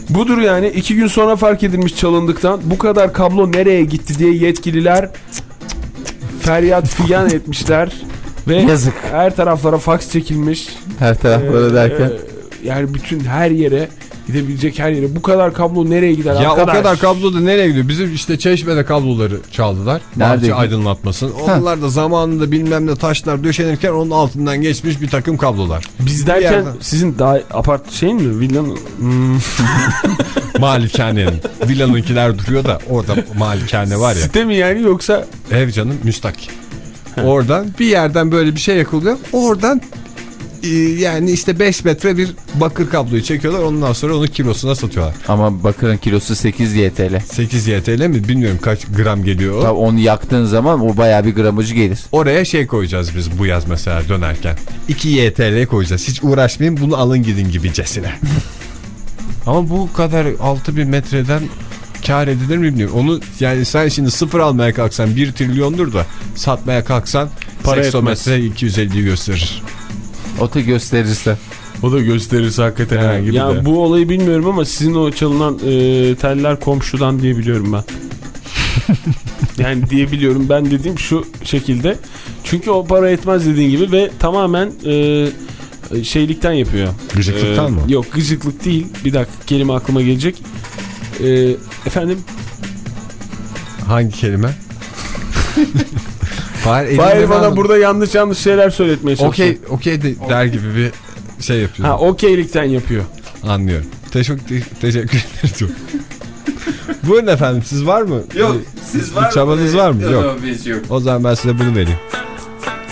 Speaker 4: Budur yani iki gün sonra fark edilmiş çalındıktan bu kadar kablo nereye gitti diye yetkililer feryat figan etmişler ve
Speaker 3: Yazık.
Speaker 4: her taraflara faks çekilmiş.
Speaker 3: Her taraflara
Speaker 4: Ee,
Speaker 3: derken.
Speaker 4: e, yani bütün her yere gidebilecek her yere bu kadar kablo nereye gider
Speaker 2: Ya
Speaker 4: arkadaş?
Speaker 2: o kadar kablo da nereye gidiyor? Bizim işte çeşmede kabloları çaldılar.
Speaker 3: Nerede
Speaker 2: Bahçe aydınlatmasın. Onlar da zamanında bilmem ne taşlar döşenirken onun altından geçmiş bir takım kablolar.
Speaker 4: Biz derken
Speaker 2: yerden.
Speaker 4: sizin daha apart şey mi villanın hmm,
Speaker 2: Malikanenin. Villanınkiler duruyor da orada malikane var ya.
Speaker 4: site mi yani yoksa
Speaker 2: Ev canım müstakil. Oradan bir yerden böyle bir şey yakılıyor. Oradan yani işte 5 metre bir bakır kabloyu çekiyorlar. Ondan sonra onu kilosuna satıyorlar.
Speaker 3: Ama bakırın kilosu 8 YTL.
Speaker 2: 8 YTL mi bilmiyorum kaç gram geliyor o.
Speaker 3: Tabii onu yaktığın zaman o bayağı bir gramajı gelir.
Speaker 2: Oraya şey koyacağız biz bu yaz mesela dönerken. 2 YTL koyacağız. Hiç uğraşmayın bunu alın gidin gibicesine. Ama bu kadar 6000 metreden kar edilir mi bilmiyorum. Onu yani sen şimdi sıfır almaya kalksan 1 trilyondur da satmaya kalksan
Speaker 4: Para
Speaker 2: seksometre 250'yi gösterir.
Speaker 3: O da gösterirse.
Speaker 4: o da gösterirse hakikaten
Speaker 2: Ha,
Speaker 4: yani.
Speaker 2: gibi
Speaker 4: Ya
Speaker 2: de.
Speaker 4: bu olayı bilmiyorum ama sizin o çalınan e, teller komşudan diye biliyorum ben. yani diyebiliyorum ben dediğim şu şekilde. Çünkü o para etmez dediğin gibi ve tamamen e, şeylikten yapıyor.
Speaker 2: Gıcıklıktan
Speaker 4: E,
Speaker 2: mı?
Speaker 4: Yok gıcıklık değil. Bir dakika kelime aklıma gelecek. E, efendim
Speaker 2: Hangi kelime? Fahir,
Speaker 4: Fahir bana
Speaker 2: falan-
Speaker 4: burada yanlış yanlış şeyler söyletmeye çalışıyor.
Speaker 2: Okey, okey de der gibi bir şey yapıyor.
Speaker 4: Ha okeylikten yapıyor.
Speaker 2: Anlıyorum. Teşekkür, teşekkür ederim. Buyurun efendim siz var mı?
Speaker 3: Siz
Speaker 2: Bir çabanız var mı? Yok.
Speaker 3: Biz yok.
Speaker 2: O zaman ben size bunu vereyim.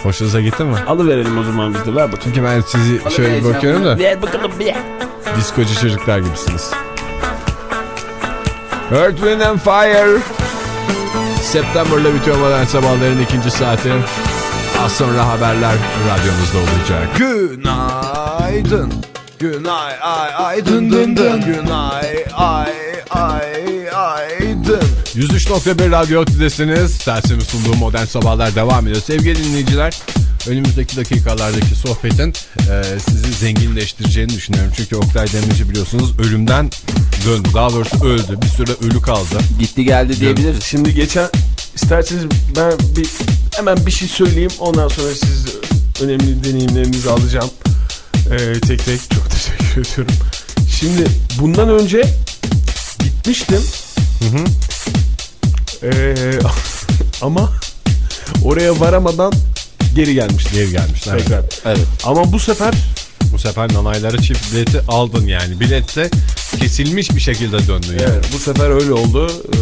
Speaker 2: Hoşunuza gitti mi?
Speaker 4: Alıverelim o zaman biz de ver bakayım.
Speaker 2: Çünkü ben sizi şöyle bir bakıyorum da
Speaker 4: Ver bakalım bir.
Speaker 2: diskocu çocuklar gibisiniz. Earth, Wind and Fire. September'da bitiyor modern sabahların ikinci saati. Az sonra haberler radyomuzda olacak. Günaydın. Günay ay ay dın dın dın. Günay ay ay ay dın. 103.1 Radyo Tüdesiniz. Tersimi sunduğu modern sabahlar devam ediyor. Sevgili dinleyiciler önümüzdeki dakikalardaki sohbetin e, sizi zenginleştireceğini düşünüyorum. Çünkü Oktay Demirci biliyorsunuz ölümden döndü. Daha doğrusu öldü. Bir süre ölü kaldı.
Speaker 3: Gitti geldi diyebiliriz.
Speaker 4: Şimdi geçen isterseniz ben bir hemen bir şey söyleyeyim. Ondan sonra siz önemli deneyimlerinizi alacağım. Ee, tek tek çok teşekkür ediyorum. Şimdi bundan önce gitmiştim. Ee, ama oraya varamadan geri gelmiştim.
Speaker 2: Geri gelmişler.
Speaker 4: Tekrar.
Speaker 3: Evet.
Speaker 4: Ama bu sefer
Speaker 2: Bu sefer nanaylara çift bileti aldın yani. Bilet de kesilmiş bir şekilde döndü yani.
Speaker 4: evet, bu sefer öyle oldu. Ee,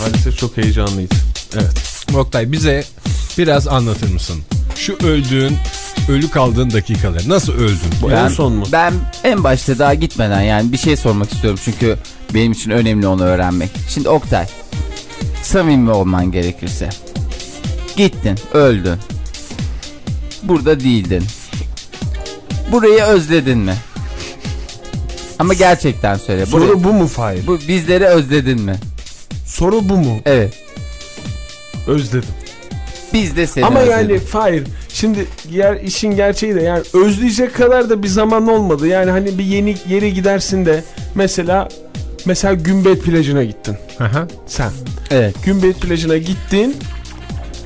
Speaker 4: maalesef çok heyecanlıydı. Evet.
Speaker 2: Oktay bize biraz anlatır mısın? Şu öldüğün, ölü kaldığın dakikaları. Nasıl öldün?
Speaker 4: Bu en son mu?
Speaker 3: Ben en başta daha gitmeden yani bir şey sormak istiyorum çünkü benim için önemli onu öğrenmek. Şimdi Oktay, samimi olman gerekirse. Gittin, öldün. Burada değildin. Burayı özledin mi? Ama gerçekten söyle.
Speaker 4: Soru
Speaker 3: Burayı-
Speaker 4: bu mu Fahir?
Speaker 3: bu bizleri özledin mi?
Speaker 4: Soru bu mu?
Speaker 3: Evet.
Speaker 4: Özledim.
Speaker 3: Biz de seni
Speaker 4: Ama
Speaker 3: özledik.
Speaker 4: yani Fahir şimdi yer işin gerçeği de yani özleyecek kadar da bir zaman olmadı. Yani hani bir yeni yere gidersin de mesela mesela Gümbet plajına gittin
Speaker 2: Aha.
Speaker 4: sen.
Speaker 3: Evet.
Speaker 4: Gümbet plajına gittin.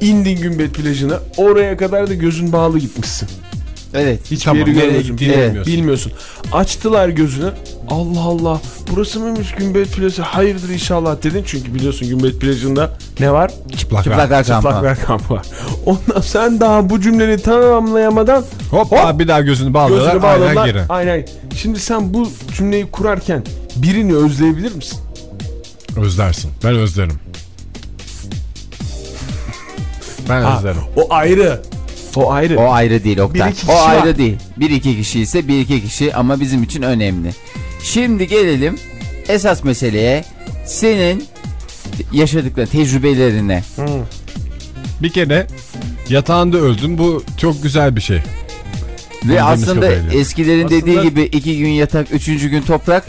Speaker 4: indin Gümbet plajına. Oraya kadar da gözün bağlı gitmişsin.
Speaker 3: Evet.
Speaker 4: Hiçbir
Speaker 2: Tamam,
Speaker 4: yeri görmüyorsun.
Speaker 2: gittiğini
Speaker 3: Evet.
Speaker 2: bilmiyorsun.
Speaker 4: Bilmiyorsun. Açtılar gözünü. Allah Allah. Burası mıymış Gümbet plajı? Hayırdır inşallah dedin. Çünkü biliyorsun Gümbet plajında ne var?
Speaker 2: Çıplak.
Speaker 3: Çıplaklar kampı.
Speaker 4: Çıplaklar kampı var. Ondan sen daha bu cümleni tamamlayamadan
Speaker 2: Hop,
Speaker 4: Hop.
Speaker 2: bir daha gözünü bağlıyorlar.
Speaker 4: gözünü
Speaker 2: Aynen
Speaker 4: bağladılar.
Speaker 2: geri.
Speaker 4: Aynen. Şimdi sen bu cümleyi kurarken birini özleyebilir misin?
Speaker 2: Özlersin. Ben özlerim. Ben
Speaker 4: Ha,
Speaker 2: özlerim.
Speaker 4: o ayrı. O ayrı.
Speaker 3: O ayrı değil Oktay. O
Speaker 4: var.
Speaker 3: ayrı değil. Bir iki kişi ise bir iki kişi ama bizim için önemli. Şimdi gelelim esas meseleye. Senin yaşadıkların tecrübelerine.
Speaker 2: Bir kere yatağında öldün. Bu çok güzel bir şey.
Speaker 3: Ve
Speaker 2: Bildiğimiz
Speaker 3: aslında eskilerin
Speaker 4: Aslında-
Speaker 3: dediği gibi iki gün yatak, üçüncü gün toprak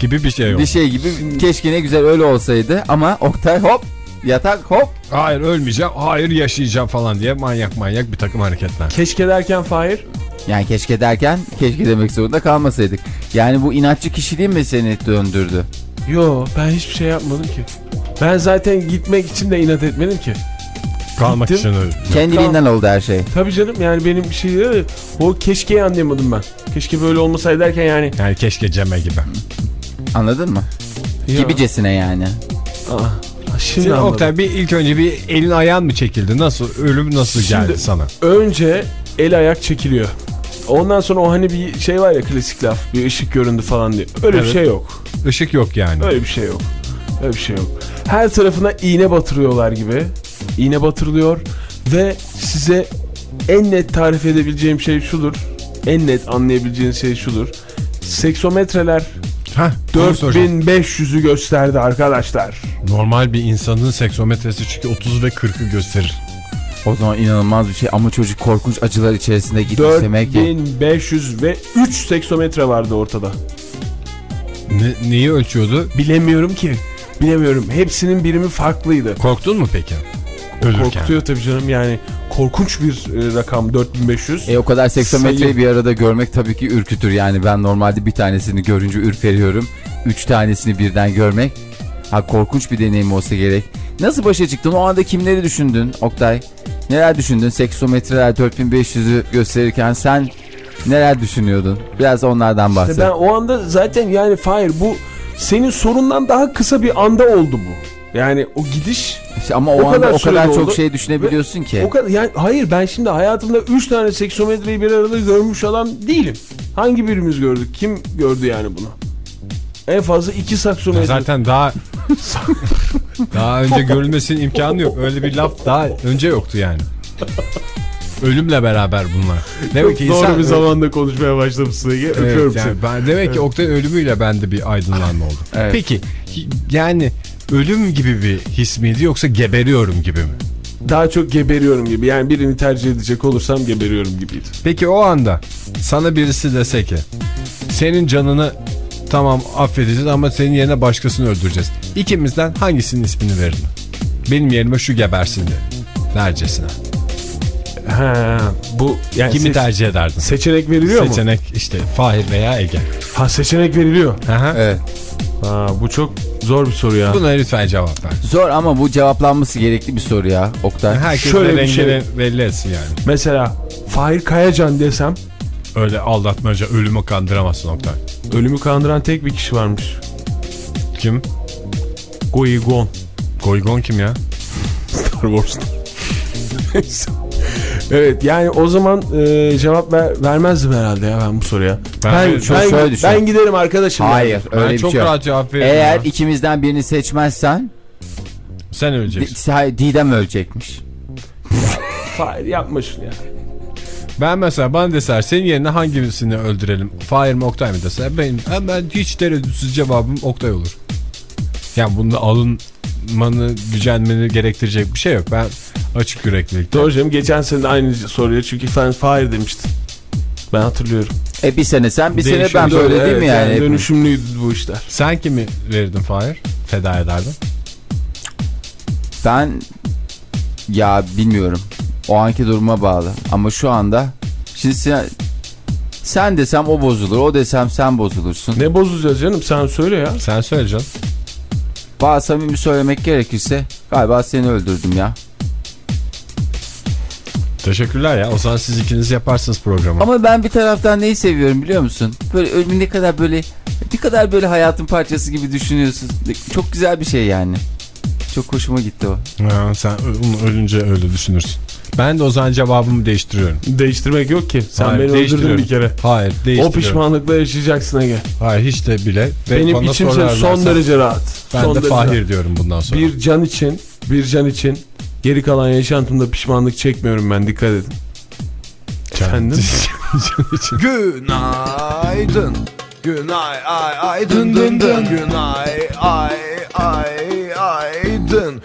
Speaker 2: Gibi bir şey yok.
Speaker 3: bir şey gibi. Keşke ne güzel öyle olsaydı ama Oktay hop yatak hop.
Speaker 2: Hayır ölmeyeceğim. Hayır yaşayacağım falan diye manyak manyak bir takım hareketler.
Speaker 4: Keşke derken Fahir.
Speaker 3: Yani keşke derken keşke demek zorunda kalmasaydık. Yani bu inatçı kişiliğin mi seni döndürdü?
Speaker 4: Yo ben hiçbir şey yapmadım ki. Ben zaten gitmek için de inat etmedim ki.
Speaker 2: Kalmak
Speaker 4: Gittim.
Speaker 2: için öldüm.
Speaker 3: Kendiliğinden oldu her şey.
Speaker 4: Tabii canım yani benim bir şey o keşkeyi anlayamadım ben. Keşke böyle olmasaydı derken yani.
Speaker 2: Yani keşke Cem'e gibi.
Speaker 3: Anladın mı?
Speaker 4: Ya.
Speaker 3: Gibicesine yani.
Speaker 4: Aa, şimdi
Speaker 2: Şimdi
Speaker 4: anladım.
Speaker 2: Oktay bir ilk önce bir elin ayağın mı çekildi? Nasıl? Ölüm nasıl
Speaker 4: Şimdi-
Speaker 2: geldi sana?
Speaker 4: Önce el ayak çekiliyor. Ondan sonra o hani bir şey var ya klasik laf. Bir ışık göründü falan diye. Öyle bir
Speaker 2: Evet.
Speaker 4: şey yok.
Speaker 2: Işık yok yani.
Speaker 4: Öyle bir şey yok. Öyle bir şey yok. Her tarafına iğne batırıyorlar gibi. İğne batırılıyor ve size en net tarif edebileceğim şey şudur. En net anlayabileceğiniz şey şudur. Seksometreler. 4500'ü gösterdi arkadaşlar.
Speaker 2: Normal bir insanın seksometresi çünkü 30 ve 40'ı gösterir.
Speaker 3: O zaman inanılmaz bir şey ama çocuk korkunç acılar içerisinde gitmiş demek ki.
Speaker 4: 4500 ve 3 seksometre vardı ortada.
Speaker 2: Ne, neyi ölçüyordu?
Speaker 4: Bilemiyorum ki. Bilemiyorum. Hepsinin birimi farklıydı.
Speaker 2: Korktun mu peki? Ölürken.
Speaker 4: Korkutuyor tabii canım yani korkunç bir e, rakam 4500.
Speaker 3: E o kadar seksometreyi
Speaker 4: Sayı.
Speaker 3: bir arada görmek tabii ki ürkütür. Yani ben normalde bir tanesini görünce ürperiyorum. Üç tanesini birden görmek. Ha korkunç bir deneyim olsa gerek. Nasıl başa çıktın? O anda kimleri düşündün Oktay? Neler düşündün? Seksometreler 4500'ü gösterirken sen neler düşünüyordun? Biraz onlardan bahset.
Speaker 4: İşte ben o anda zaten yani Fahir bu senin sorundan daha kısa bir anda oldu bu. Yani o gidiş
Speaker 3: İşte ama o,
Speaker 4: O
Speaker 3: anda
Speaker 4: kadar
Speaker 3: o kadar çok
Speaker 4: oldu.
Speaker 3: şey düşünebiliyorsun ki.
Speaker 4: o kadar yani hayır ben şimdi hayatımda 3 tane seksometreyi bir arada görmüş adam değilim. Hangi birimiz gördük? Kim gördü yani bunu? En fazla 2 saksometre.
Speaker 2: Zaten daha daha önce görülmesinin imkanı yok. Öyle bir laf daha önce yoktu yani. Ölümle beraber bunlar. Demek ki
Speaker 4: Doğru
Speaker 2: insan
Speaker 4: bir zamanda konuşmaya başlamışsın Ege.
Speaker 2: Evet,
Speaker 4: Öpüyorum
Speaker 2: yani
Speaker 4: seni.
Speaker 2: ben, demek ki Oktay ölümüyle bende bir aydınlanma oldu.
Speaker 3: Evet.
Speaker 2: Peki yani ölüm gibi bir his miydi yoksa geberiyorum gibi mi?
Speaker 4: Daha çok geberiyorum gibi. Yani birini tercih edecek olursam geberiyorum gibiydi.
Speaker 2: Peki o anda sana birisi dese ki senin canını tamam affedeceğiz ama senin yerine başkasını öldüreceğiz. İkimizden hangisinin ismini verirdin? Benim yerime şu gebersin diye. Dercesine.
Speaker 4: Ha, bu yani
Speaker 2: Kimi tercih ederdin?
Speaker 4: seçenek veriliyor mu?
Speaker 2: Seçenek işte Fahir veya Ege.
Speaker 4: Ha seçenek veriliyor.
Speaker 2: Aha.
Speaker 3: Evet.
Speaker 4: Ha, bu çok zor bir soru ya.
Speaker 2: Buna lütfen cevap ver.
Speaker 3: Zor ama bu cevaplanması gerekli bir soru ya Oktay.
Speaker 2: Herkes
Speaker 4: Şöyle
Speaker 2: de
Speaker 4: bir
Speaker 2: rengini
Speaker 4: şey-
Speaker 2: belli etsin yani.
Speaker 4: Mesela Fahir Kayacan desem
Speaker 2: Öyle aldatmaca ölümü kandıramazsın Oktay.
Speaker 4: ölümü kandıran tek bir kişi varmış.
Speaker 2: Kim?
Speaker 4: Goigon.
Speaker 2: Goygon kim ya?
Speaker 4: Star Wars'ta. evet yani o zaman e, cevap ver, vermezdim herhalde ya ben bu soruya.
Speaker 2: Ben-
Speaker 4: Ben, ben,
Speaker 3: şöyle
Speaker 4: ben giderim arkadaşım.
Speaker 3: Hayır
Speaker 4: yani.
Speaker 3: öyle
Speaker 2: ben
Speaker 3: bir
Speaker 2: çok
Speaker 3: şey yok.
Speaker 2: rahat cevap veririm.
Speaker 3: Eğer
Speaker 2: ya.
Speaker 3: ikimizden birini seçmezsen
Speaker 2: Sen öleceksin.
Speaker 3: Di- Didem ölecekmiş.
Speaker 4: Fahir yapma şunu ya.
Speaker 2: Ben mesela bana deseler senin yerine hangisini öldürelim? Fahir mi Oktay mı deseler benim hemen hiç tereddütsüz cevabım Oktay olur. Yani bunda alınmanı, gücenmeni gerektirecek bir şey yok. Ben açık yüreklilik.
Speaker 4: Doğru canım geçen sene de aynı soruya çünkü sen Fahir demiştin. Ben hatırlıyorum.
Speaker 3: E bir sene sen bir sene ben böyle
Speaker 4: Evet,
Speaker 3: değil mi yani? hepimiz?
Speaker 4: dönüşümlüydü bu işler.
Speaker 2: Sen kimi verirdin Fahir? Feda ederdin.
Speaker 3: Ben ya bilmiyorum. O anki duruma bağlı. Ama şu anda şimdi sen, sen desem o bozulur. O desem sen bozulursun.
Speaker 4: Ne bozacağız canım sen söyle ya.
Speaker 2: Sen söyle canım.
Speaker 3: Bazı samimi söylemek gerekirse galiba seni öldürdüm ya.
Speaker 2: Teşekkürler ya. O zaman siz ikiniz yaparsınız programı.
Speaker 3: Ama ben bir taraftan neyi seviyorum biliyor musun? Böyle ölümü ne kadar böyle bir kadar böyle hayatın parçası gibi düşünüyorsun. Çok güzel bir şey yani. Çok hoşuma gitti o.
Speaker 2: Ha, sen ölünce öyle düşünürsün. Ben de o zaman cevabımı değiştiriyorum.
Speaker 4: Değiştirmek yok ki. Sen
Speaker 2: Hayır,
Speaker 4: beni öldürdün bir kere.
Speaker 2: Hayır
Speaker 4: O
Speaker 2: değiştiriyorum.
Speaker 4: pişmanlıkla yaşayacaksın Ege.
Speaker 2: Hayır hiç de bile. Ve
Speaker 4: Benim
Speaker 2: bana
Speaker 4: içim son derece rahat.
Speaker 2: Ben
Speaker 4: son
Speaker 2: de
Speaker 4: derece
Speaker 2: Fahir
Speaker 4: rahat.
Speaker 2: diyorum bundan sonra.
Speaker 4: Bir can için, bir can için geri kalan yaşantımda pişmanlık çekmiyorum ben dikkat edin. Efendim?
Speaker 1: Günaydın. Günay ay ay dın dın dın. Günay ay ay ay dın.